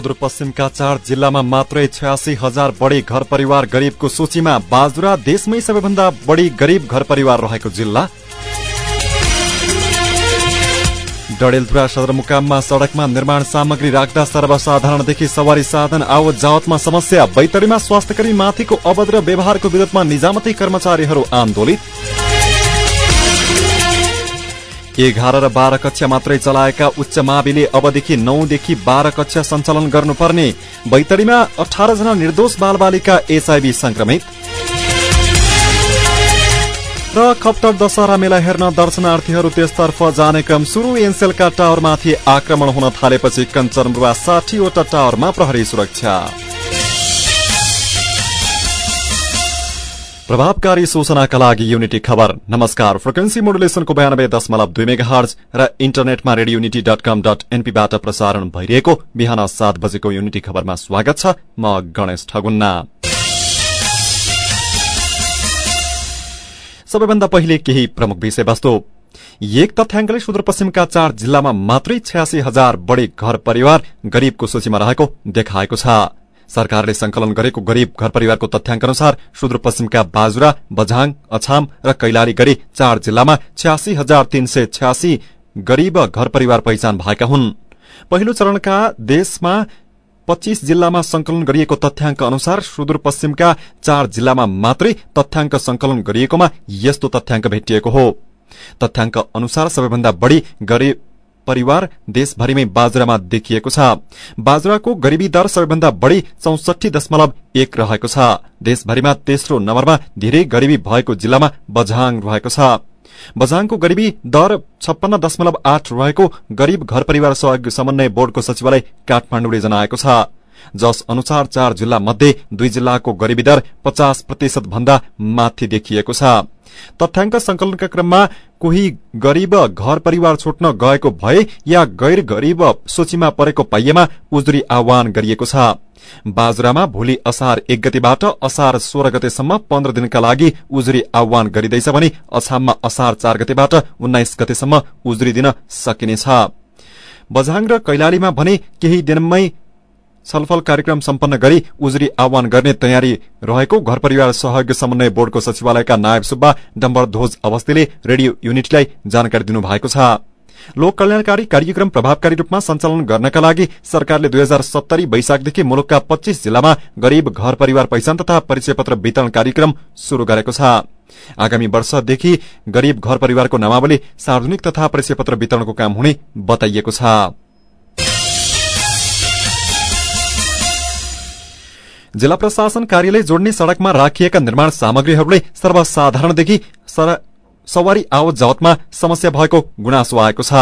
सुदूरपश्चिमका चार जिल्लामा मात्रै छयासी हजार बढी घर परिवार गरिबको सूचीमा बाजुरा देशमै सबैभन्दा बढी गरिब घर परिवार रहेको जिल्ला। डडेलधुरा सदरमुकाममा सड़कमा निर्माण सामग्री राख्दा सर्वसाधारणदेखि सवारी साधन आवत जावतमा समस्या बैतरीमा स्वास्थ्यकर्मी माथिको अभद्र व्यवहारको विरोधमा निजामती कर्मचारीहरू आन्दोलित। एघार र बाह्र कक्षा मात्रै चलाएका उच्च माविले अबदेखि नौदेखि बाह्र कक्षा सञ्चालन गर्नुपर्ने बैतडीमा अठार जना निर्दोष बालबालिका एचआईभी संक्रमित र खप्तर दशहरा मेला हेर्न दर्शनार्थीहरू त्यसतर्फ जाने क्रम सुरु। एनसेलका टावरमाथि आक्रमण हुन थालेपछि कञ्चनबुवा साठीवटा टावरमा प्रहरी सुरक्षा। प्रभावकारी सूचनाका लागि युनिटी खबर। नमस्कार। फ्रिक्वेन्सी मोडुलेसनको बयानब्बे दशमलव दुई मेगा हर्ज र इन्टरनेटमा radio unity dot com dot एनपीबाट प्रसारण भइरहेको बिहान सात बजेको युनिटी खबरमा स्वागत छ म गणेश ठगुन्ना। सबैभन्दा पहिले केही प्रमुख विषयवस्तु। एक तथ्याङ्कले सुदूरपश्चिमका चार जिल्लामा मात्रै छयासी हजार बढ़ी घर परिवार गरीबको सूचीमा रहेको देखाएको छ। सरकारले संकलन गरेको गरीब घर परिवारको तथ्याङ्क अनुसार सुदूरपश्चिमका बाजुरा बझाङ अछाम र कैलाली गरी चार जिल्लामा छ्यासी हजार तीन सय छ्यासी गरीब घर परिवार पहिचान भएका हुन्। पहिलो चरणका देशमा पच्चीस जिल्लामा संकलन गरिएको तथ्याङ्क अनुसार सुदूरपश्चिमका चार जिल्लामा मात्रै तथ्याङ्क संकलन गरिएकोमा यस्तो तथ्याङ्क भेटिएको हो। तथ्याङ्क अनुसार सबैभन्दा बढ़ी गरीब परिवार देशभरिमै बाजुरामा देखिएको छ। बाजुराको गरिबी दर सबैभन्दा बढ़ी चौसठी दशमलव एक रहेको छ। देशभरिमा तेस्रो नम्बरमा धेरै गरिबी भएको जिल्लामा बझाङ रहेको छ। बझाङको गरिबी दर छप्पन्न दशमलव आठ रहेको गरीब घर परिवार सहयोग समन्वय बोर्डको सचिवालय काठमाडौँले जनाएको छ। जस अनुसार चार जिल्ला मध्ये दुई जिल्लाको गरिबी दर पचास प्रतिशत भन्दा माथि देखिएको छ। तथ्याङ्क संकलनका क्रममा कोही गरीब घर परिवार छोड्न गएको भए या गैर गरीब सूचीमा परेको पाइएमा उजुरी आह्वान गरिएको छ। बाजुरामा भोलि असार एक गतिबाट असार सोह्र गतेसम्म पन्ध्र दिनका लागि उजुरी आह्वान गरिँदैछ भने अछाममा असार चार गतेबाट उन्नाइस गतेसम्म उजुरी दिन सकिनेछ। बझाङ र कैलालीमा भने केही दिनमै छलफल कार्यक्रम सम्पन्न गरी उजुरी आह्वान गर्ने तयारी रहेको घर परिवार सहयोग समन्वय बोर्डको सचिवालयका नायब सुब्बा डम्बर ध्वज अवस्थीले रेडियो युनिटलाई जानकारी दिनुभएको छ। लोक कल्याणकारी कार्यक्रम प्रभावकारी रूपमा सञ्चालन गर्नका लागि सरकारले दुई हजार सत्तरी वैशाखदेखि मुलुकका पच्चीस जिल्लामा गरीब घर परिवार पहिचान तथा परिचय पत्र वितरण कार्यक्रम शुरू गरेको छ। आगामी वर्षदेखि गरीब घर परिवारको नामावली सार्वजनिक तथा परिचय पत्र वितरणको काम हुने बताइएको छ। जिल्ला प्रशासन कार्यालय जोड्ने सड़कमा राखिएका निर्माण सामग्रीहरूले सर्वसाधारणदेखि सवारी आवत जावतमा समस्या भएको गुनासो आएको छ।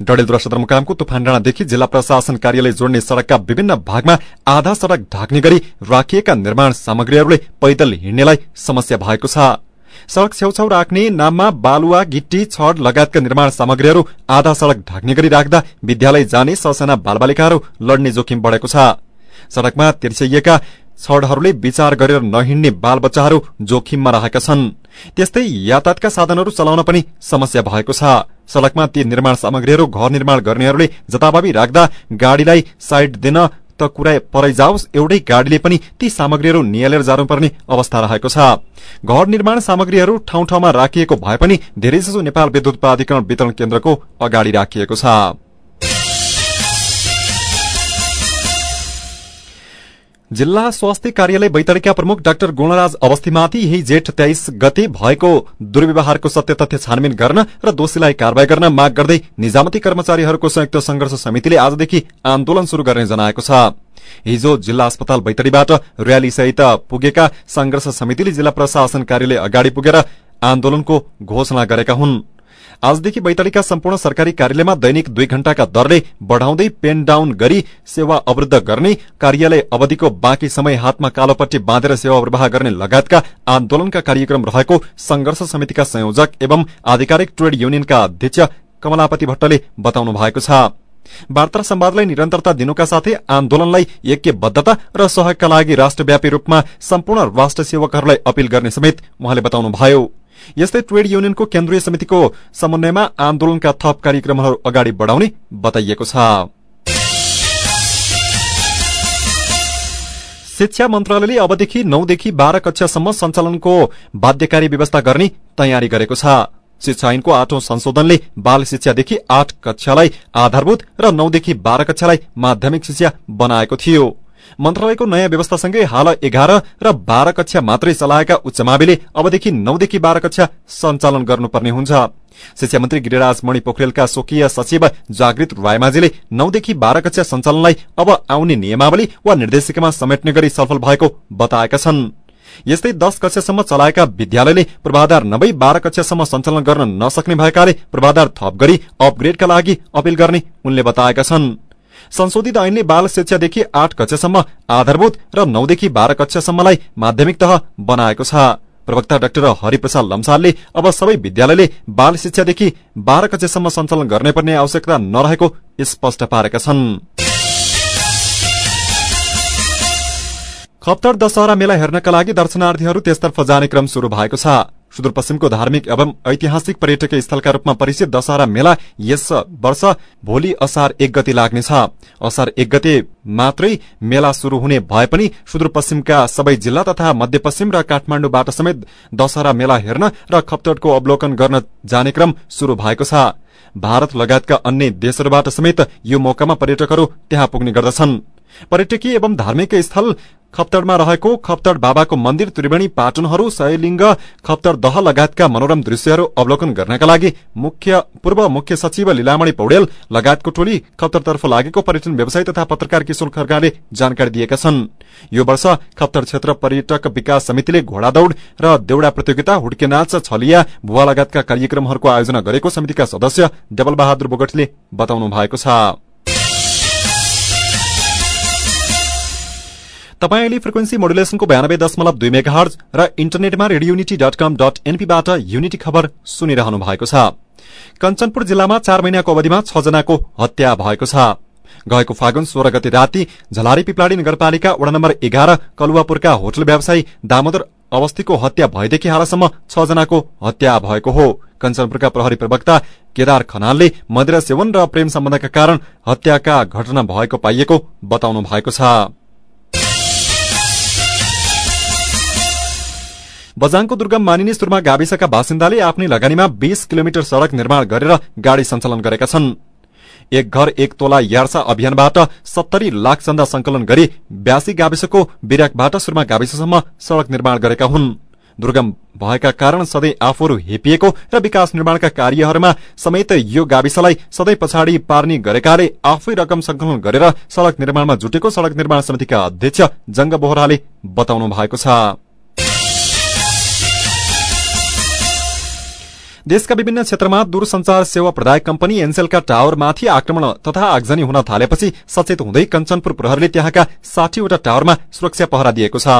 डडेलधुरा सदरमुकामको तुफान डाँडादेखि जिल्ला प्रशासन कार्यालय जोड्ने सड़कका विभिन्न भागमा आधा सड़क ढाक्ने गरी राखिएका निर्माण सामग्रीहरूले पैदल हिँड्नेलाई समस्या भएको छ। सड़क छेउछाउ राख्ने नाममा बालुवा गिट्टी छड लगायतका निर्माण सामग्रीहरू आधा सड़क ढाक्ने गरी राख्दा विद्यालय जाने ससाना बालबालिकाहरू लड्ने जोखिम बढ़ेको छ। सड़कमा तिर्स्याइएका छड़हरूले विचार गरेर नहिँड्ने बाल बच्चाहरू जोखिममा रहेका छन्। त्यस्तै यातायातका साधनहरू चलाउन पनि समस्या भएको छ। सड़कमा ती निर्माण सामग्रीहरू घर निर्माण गर्नेहरूले जताभावी राख्दा गाड़ीलाई साइड दिन त कुरा परै जाओस् एउटै गाड़ीले पनि ती सामग्रीहरू निहालेर जानुपर्ने अवस्था रहेको छ। घर निर्माण सामग्रीहरू ठाउँ ठाउँमा राखिएको भए पनि धेरैजसो नेपाल विद्युत प्राधिकरण वितरण केन्द्रको अगाडि राखिएको छ। जिल्ला स्वास्थ्य कार्यालय बैतडीका प्रमुख डाक्टर गुणराज अवस्थीमाथि यही जेठ तेइस गते भएको दुर्व्यवहारको सत्य तथ्य छानबिन गर्न र दोषीलाई कारवाही गर्न माग गर्दै निजामती कर्मचारीहरूको संयुक्त संघर्ष समितिले आजदेखि आन्दोलन शुरू गर्ने जनाएको छ। हिजो जिल्ला अस्पताल बैतडीबाट र्याली सहित पुगेका संघर्ष समितिले जिल्ला प्रशासन कार्यालय अगाडि पुगेर आन्दोलनको घोषणा गरेका हुन्। आजदेखि बैतडीका सम्पूर्ण सरकारी कार्यालयमा दैनिक दुई घण्टाका दरले बढ़ाउँदै पेन डाउन गरी सेवा अवरूद्ध गर्ने कार्यालय अवधिको बाँकी समय हातमा कालोपट्टि बाँधेर सेवा निर्वाह गर्ने लगायतका आन्दोलनका कार्यक्रम रहेको संघर्ष समितिका संयोजक एवं आधिकारिक ट्रेड युनियनका अध्यक्ष कमलापति भट्टले बताउनु भएको छ। वार्ता संवादलाई निरन्तरता दिनुका साथै आन्दोलनलाई ऐक्यबद्धता र सहयोगका लागि राष्ट्रव्यापी रूपमा सम्पूर्ण राष्ट्र सेवकहरूलाई अपील गर्ने समेत उहाँले बताउनुभयो। यस्तै ट्रेड युनियनको केन्द्रीय समितिको समन्वयमा आन्दोलनका थप कार्यक्रमहरू अगाडि बढ़ाउने बताइएको छ। शिक्षा मन्त्रालयले अबदेखि नौदेखि बाह्र कक्षासम्म सञ्चालनको बाध्यकारी व्यवस्था गर्ने तयारी गरेको छ। शिक्षा ऐनको आठौं संशोधनले बाल शिक्षादेखि आठ कक्षालाई आधारभूत र नौदेखि बाह्र कक्षालाई माध्यमिक शिक्षा बनाएको थियो। मन्त्रालयको नयाँ व्यवस्थासँगै हाल एघार र बाह्र कक्षा मात्रै चलाएका उच्च माविले अबदेखि नौदेखि बाह्र कक्षा सञ्चालन गर्नुपर्ने हुन्छ। शिक्षा मन्त्री गिरिराज मणि पोखरेलका स्वकीय सचिव जागृत रायमाझीले नौदेखि बाह्र कक्षा सञ्चालनलाई अब आउने नियमावली वा निर्देशिकामा समेट्ने गरी सफल भएको बताएका छन्। यस्तै दश कक्षासम्म चलाएका विद्यालयले पूर्वाधार नभई बाह्र कक्षासम्म सञ्चालन गर्न नसक्ने भएकाले पूर्वाधार थप गरी अपग्रेडका लागि अपील गर्ने उनले बताएका छन्। संशोधित ऐनले बाल शिक्षादेखि आठ कक्षासम्म आधारभूत र नौदेखि बाह्र कक्षासम्मलाई माध्यमिक तह बनाएको छ। प्रवक्ता डाक्टर हरिप्रसाद लम्सालले अब सबै विद्यालयले बाल शिक्षादेखि बाह्र कक्षासम्म सञ्चालन गर्ने पर्ने आवश्यकता नरहेको स्पष्ट पारेका छन्। खप्तर दशहरा मेला हेर्नका लागि दर्शनार्थीहरू त्यसतर्फ जाने क्रम शुरू भएको छ। सुदूरपश्चिमको धार्मिक एवं ऐतिहासिक पर्यटकीय स्थलका रूपमा परिचित दशहरा मेला यस वर्ष भोलि असार एक गति लाग्नेछ। असार एक गते मात्रै मेला शुरू हुने भए पनि सुदूरपश्चिमका सबै जिल्ला तथा मध्यपश्चिम र काठमाण्डुबाट समेत दशहरा मेला हेर्न र खप्तडको अवलोकन गर्न जाने क्रम शुरू भएको छ। भारत लगायतका अन्य देशहरूबाट समेत यो मौकामा पर्यटकहरू त्यहाँ पुग्ने गर्दछन्। पर्यटकीय एवं धार्मिक स्थल खप्तडमा रहेको खप्तड बाबाको मन्दिर त्रिवेणी पाटनहरू शयलिङ्ग खप्तड दह लगायतका मनोरम दृश्यहरू अवलोकन गर्नका लागि मुख्य पूर्व मुख्य सचिव लीलामणि पौडेल लगायतको टोली खप्तडतर्फ लागेको पर्यटन व्यवसायी तथा पत्रकार किशोर खड्गाले जानकारी दिएका छन्। यो वर्ष खप्तड क्षेत्र पर्यटक विकास समितिले घोडा दौड़ र देउडा प्रतियोगिता हुड्के नाच छलिया भुवा लगायतका कार्यक्रमहरूको आयोजना गरेको समितिका सदस्य डबल बहादुर बोगटीले बताउनु भएको छ। तपाईँ अहिले फ्रिक्वेन्सी मोडुलेसनको बयानब्बे दशमलव दुई मेगा हर्ज र इन्टरनेटमा radio unity dot com dot एनपीबाट unity खबर सुनिरहनु भएको छ। कञ्चनपुर जिल्लामा चार महिनाको अवधिमा छ जनाको हत्या भएको छ। गएको फागुन सोह्र गते राति झलारी पिपलाडी नगरपालिका वडा नम्बर एघार कलुवापुरका होटल व्यवसायी दामोदर अवस्थीको हत्या भएदेखि हालसम्म छ जनाको हत्या भएको हो। कञ्चनपुरका प्रहरी प्रवक्ता केदार खनालले मदिरा सेवन र प्रेम सम्बन्धका कारण हत्याका घटना भएको पाइएको बताउनु भएको छ। बजाङको दुर्गम मानिने सुरमा गाविसका बासिन्दाले आफ्नै लगानीमा बीस किलोमिटर सड़क निर्माण गरेर गाड़ी सञ्चालन गरेका छन्। एक घर एक तोला यार्सा अभियानबाट सत्तरी लाख चन्दा संकलन गरी ब्यासी गाविसको बिराकबाट सुरमा गाविससम्म सड़क निर्माण गरेका हुन्। दुर्गम भएका कारण सधैँ आफूहरू हेपिएको र विकास निर्माणका कार्यहरूमा समेत यो गाविसलाई सधैँ पछाडि पार्ने गरेकाले आफै रकम संकलन गरेर सड़क निर्माणमा जुटेको सड़क निर्माण समितिका अध्यक्ष जंग बोहराले बताउनु भएको छ। देशका विभिन्न क्षेत्रमा दूरसञ्चार सेवा प्रदायक कम्पनी एनसेलका टावरमाथि आक्रमण तथा आगजनी हुन थालेपछि सचेत हुँदै कञ्चनपुर प्रहरले त्यहाँका साठीवटा टावरमा सुरक्षा पहरा दिएको छ।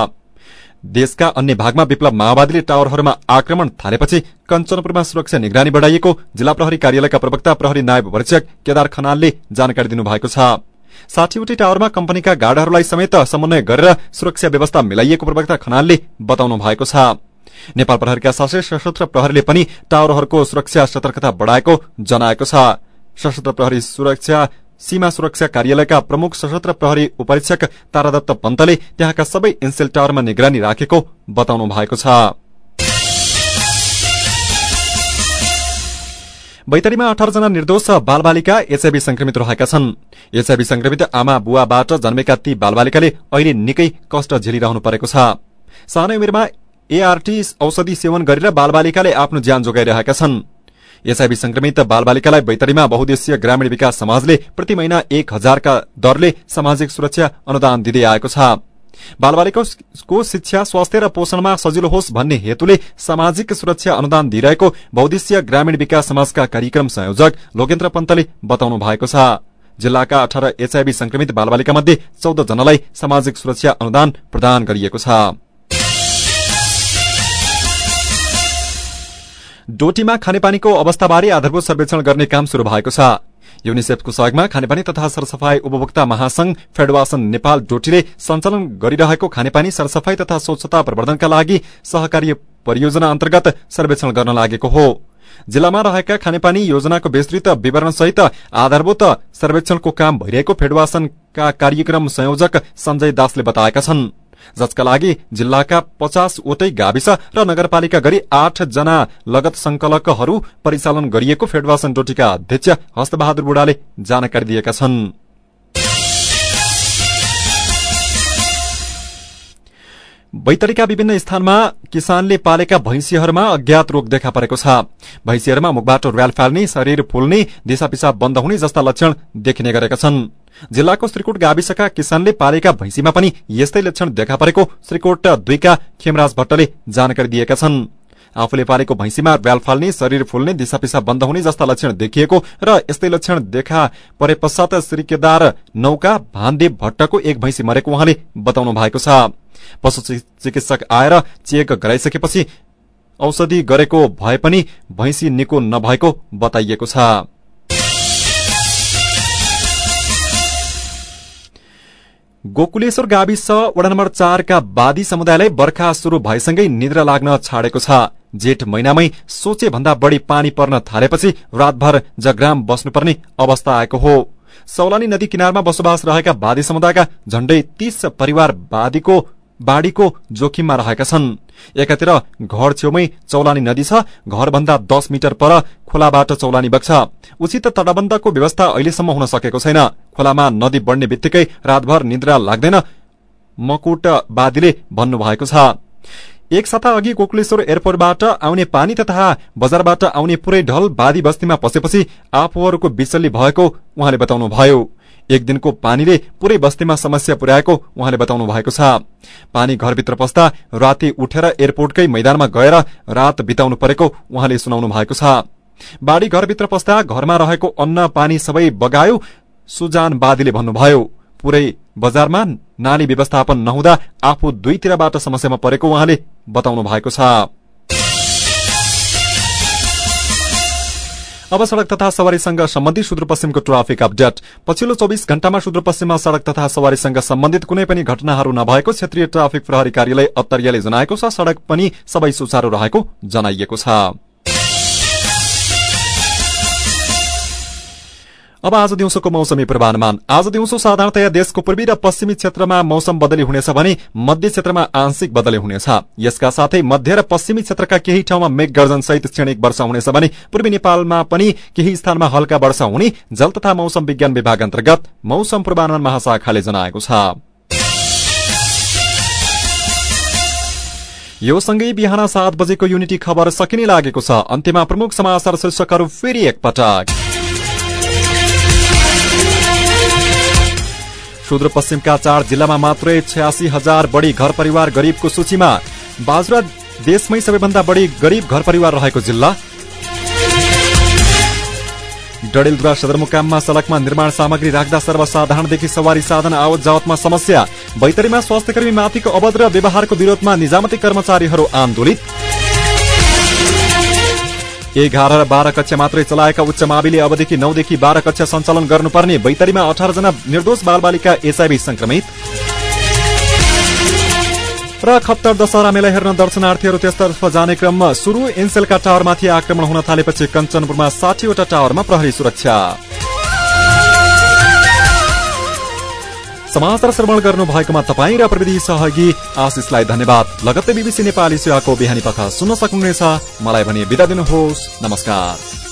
देशका अन्य भागमा विप्लव माओवादीले टावरहरूमा आक्रमण थालेपछि कञ्चनपुरमा सुरक्षा निगरानी बढ़ाइएको जिल्ला प्रहरी कार्यालयका प्रवक्ता प्रहरी नायब परीक्षक केदार खनालले जानकारी दिनुभएको छ। साठीवटै टावरमा कम्पनीका गार्डहरूलाई समेत समन्वय गरेर सुरक्षा व्यवस्था मिलाइएको प्रवक्ता खनालले बताउनु भएको छ। नेपाल प्रहरीका साथै सशस्त्र प्रहरीले पनि टावरहरूको सुरक्षा सतर्कता बढ़ाएको जनाएको छ। सशस्त्र प्रहरी सुरक्षा सीमा सुरक्षा कार्यालयका प्रमुख सशस्त्र प्रहरी उपरीक्षक तारादत्त पन्तले त्यहाँका सबै इन्सेल टावरमा निगरानी राखेको बताउनु भएको छ। बैतडीमा अठार जना निर्दोष बालबालिका एचआईभी संक्रमित रहेका छन्। एचआईभी संक्रमित आमा बुवाबाट जन्मेका ती बालबालिकाले अहिले निकै कष्ट झेलिरहनु परेको छ। सानै उमेरमा एआरटी औषधि सेवन गरेर बालबालिकाले आफ्नो ज्यान जोगाइरहेका छन्। एचआईभी संक्रमित बालबालिकालाई बैतडीमा बहुद्देश्य ग्रामीण विकास समाजले प्रति महिना एक हजारका दरले सामाजिक सुरक्षा अनुदान दिँदै आएको छ। बालबालिकाको शिक्षा स्वास्थ्य र पोषणमा सजिलो होस् भन्ने हेतुले सामाजिक सुरक्षा अनुदान दिइरहेको बहुद्देश्य ग्रामीण विकास समाजका कार्यक्रम संयोजक लोकेन्द्र पन्तले बताउनु भएको छ। जिल्लाका अठार एचआईभी संक्रमित बालबालिका मध्ये चौध जनालाई सामाजिक सुरक्षा अनुदान प्रदान गरिएको छ। डोटीमा खानेपानीको अवस्थाबारे आधारभूत सर्वेक्षण गर्ने काम शुरू भएको छ। युनिसेफको सहयोगमा खानेपानी तथा सरसफाई उपभोक्ता महासंघ फेडरेशन नेपाल डोटीले सञ्चालन गरिरहेको खानेपानी सरसफाई तथा स्वच्छता प्रवर्धनका लागि सहकारी परियोजना अन्तर्गत सर्वेक्षण गर्न लागेको हो। जिल्लामा रहेका खानेपानी योजनाको विस्तृत विवरण सहित आधारभूत सर्वेक्षणको काम भइरहेको फेडरेशनका कार्यक्रम संयोजक सञ्जय दासले बताएका छन्। जसका लागि जिल्लाका पचासवटै गाविस र नगरपालिका गरी आठ जना लगत संकलकहरू परिचालन गरिएको फेडरेशन डोटीका अध्यक्ष हस्तबहादुर बुढाले जानकारी दिएका छन्। बैतडीका विभिन्न स्थानमा किसानले पालेका भैंसीहरूमा अज्ञात रोग देखा परेको छ। भैंसीहरूमा मुखबाट र्याल फाल्ने शरीर फुल्ने दिशा पिसाब बन्द हुने जस्ता लक्षण देखिने गरेका छन्। जिल्लाको श्रीकोट गाविसका किसानले पालेका भैंसीमा पनि यस्तै लक्षण देखा परेको श्रीकोट दुईका खेमराज भट्टले जानकारी दिएका छन्। आफूले पालेको भैंसीमा ब्याल फाल्ने शरीर फुल्ने दिशा पिसा बन्द हुने जस्ता लक्षण देखिएको र यस्तै लक्षण देखा परे पश्चात श्रीकेदार नौका भानदेव भट्टको एक भैंसी मरेको उहाँले बताउनु भएको छ। पशु चिकित्सक आएर चेक गराइसकेपछि औषधि गरेको भए पनि भैंसी निको नभएको बताइएको छ। गोकुलेश्वर गाविस वडा नम्बर चारका वादी समुदायलाई बर्खा शुरू भएसँगै निद्रा लाग्न छाडेको छ। जेठ महिनामै सोचे भन्दा बढ़ी पानी पर्न थालेपछि रातभर जग्राम बस्नुपर्ने अवस्था आएको हो। सौलानी नदी किनारमा बसोबास रहेका वादी समुदायका झण्डै तीस परिवार वादीको बाढ़ीको जोखिममा रहेका छन्। एकातिर घर छेउमै चौलानी नदी छ घरभन्दा दस मिटर पर खोलाबाट चौलानी बग्छ। उचित तटबन्धको व्यवस्था अहिलेसम्म हुन सकेको छैन। खोलामा नदी बढ्ने बित्तिकै रातभर निद्रा लाग्दैन मकुटवादीले भन्नुभएको छ। एक साता अघि कोकुलेश्वर एयरपोर्टबाट आउने पानी तथा बजारबाट आउने पुरै ढल बादी बस्तीमा पसेपछि आफूहरूको विचल्ली भएको उहाँले बताउनुभयो। एक दिनको पानीले पूरै बस्तीमा समस्या पुर्याएको उहाँले बताउनु भएको छ। पानी घरभित्र पस्दा राति उठेर एयरपोर्टकै मैदानमा गएर रात बिताउनु परेको उहाँले सुनाउनु भएको छ। बाढ़ी घरभित्र पस्दा घरमा रहेको अन्न पानी सबै बगायो सुजान बादीले भन्नुभयो। पूरै बजारमा नाली व्यवस्थापन नहुँदा आफू दुईतिरबाट समस्यामा परेको उहाँले बताउनु भएको छ। अब सड़क तथा सवारीसँग सम्बन्धित सुदूरपश्चिमको ट्राफिक अपडेट। पछिल्लो चौविस घण्टामा सुदूरपश्चिममा सड़क तथा सवारीसँग सम्बन्धित कुनै पनि घटनाहरू नभएको क्षेत्रीय ट्राफिक प्रहरी कार्यालय अत्तरियाले जनाएको छ। सड़क पनि सबै सुचारू रहेको जनाइएको छ। अब आज दिउँसोको मौसमी पूर्वानुमान। आज दिउँसो साधारणतया देशको पूर्वी र पश्चिमी क्षेत्रमा मौसम बदली हुनेछ भने मध्य क्षेत्रमा आंशिक बदली हुनेछ। यसका साथै मध्य र पश्चिमी क्षेत्रका केही ठाउँमा मेघ गर्जन सहित क्षणिक वर्षा हुनेछ भने पूर्वी नेपालमा पनि केही स्थानमा हल्का वर्षा हुने जल तथा मौसम विज्ञान विभाग अन्तर्गत मौसम पूर्वानुमान महाशाखाले जनाएको छ। यो सँगै बिहान सात बजेको युनिटी खबर सकिने लागेको छ। अन्त्यमा प्रमुख समाचार शीर्षकहरू फेरि एकपटक। सुदूरपश्चिमका चार जिल्लामा मात्रै छयासी हजार बढ़ी घर परिवार गरीबको सूचीमा बाजुरा देशमै सबैभन्दा बढ़ी गरीब घर परिवार रहेको जिल्ला। डडेलधुरा सदरमुकाममा सड़कमा निर्माण सामग्री राख्दा सर्वसाधारणदेखि सवारी साधन आवत जावतमा समस्या। बैतरीमा स्वास्थ्यकर्मी माथिको अभद्र व्यवहारको विरोधमा निजामती कर्मचारीहरू आन्दोलित। एघार र बाह्र कक्षा मात्रै चलाएका उच्च माविले अबदेखि नौदेखि बाह्र कक्षा सञ्चालन गर्नुपर्ने बैतरीमा अठार जना निर्दोष बालबालिका एचआईभी संक्रमित र खप्तर दशहरा मेला हेर्न दर्शनार्थीहरू त्यसतर्फ जाने क्रममा सुरु। एनसेलका टावरमाथि आक्रमण हुन थालेपछि कञ्चनपुरमा साठीवटा टावरमा प्रहरी सुरक्षा। समाचार श्रवण गर्नु भएकोमा तपाईँ र प्रविधि सहयोगी आशिषलाई धन्यवाद। लगत्तै बिबिसी नेपाली सेवाको बिहानी पख सुन्न सक्नुहुनेछ। मलाई भने बिदा दिनुहोस्। नमस्कार।